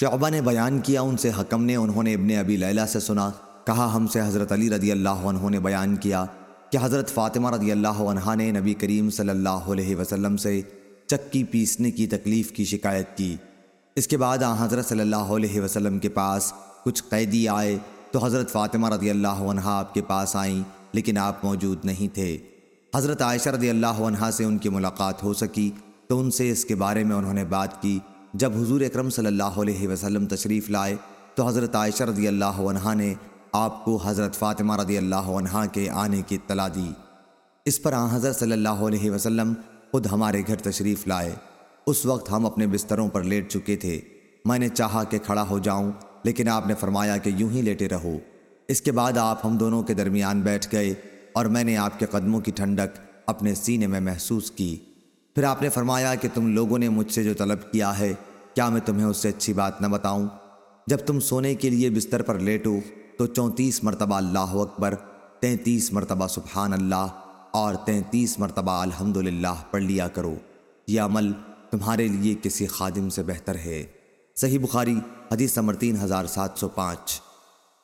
شعبہ نے بیان کیا، ان سے حکم نے، انہوں نے ابن ابی لیلہ سے سنا، کہا ہم سے حضرت علی رضی اللہ عنہ نے بیان کیا کہ حضرت فاطمہ رضی اللہ عنہ نے نبی کریم صلی اللہ علیہ وسلم سے چکی پیسنے کی تکلیف کی شکایت کی۔ اس کے بعد آن حضرت صلی اللہ علیہ وسلم کے پاس کچھ قیدی آئے تو حضرت فاطمہ رضی اللہ عنہ آپ کے پاس آئیں، لیکن آپ موجود نہیں تھے۔ حضرت عائشہ رضی اللہ عنہ سے ان کی ملاقات ہو سکی تو ان سے اس کے بارے میں انہوں نے بات کی جب حضور اکرم صلی اللہ علیہ وسلم تشریف لائے تو حضرت عائشہ رضی اللہ عنہ نے آپ کو حضرت فاطمہ رضی اللہ عنہ کے آنے کی اطلاع دی۔ اس پر آن حضرت صلی اللہ علیہ وسلم خود ہمارے گھر تشریف لائے۔ اس وقت ہم اپنے بستروں پر لیٹ چکے تھے۔ میں نے چاہا کہ کھڑا ہو جاؤں، لیکن آپ نے فرمایا کہ یوں ہی لیٹے رہو۔ اس کے بعد آپ ہم دونوں کے درمیان بیٹھ گئے اور میں نے آپ کے قدموں کی ٹھنڈک اپنے سینے میں محسوس کی۔ پھر آپ نے فرمایا کہ تم لوگوں نے مجھ سے جو طلب کیا ہے، کیا میں تمہیں اس سے اچھی بات نہ بتاؤں؟ جب تم سونے کے لیے بستر پر لیٹو، تو چونتیس مرتبہ اللہ اکبر، تینتیس مرتبہ سبحان اللہ، اور تینتیس مرتبہ الحمد پڑھ لیا کرو۔ یہ عمل تمہارے لیے کسی خادم سے بہتر ہے۔ صحیح بخاری، حدیث نمبر تین ہزار سات سو پانچ۔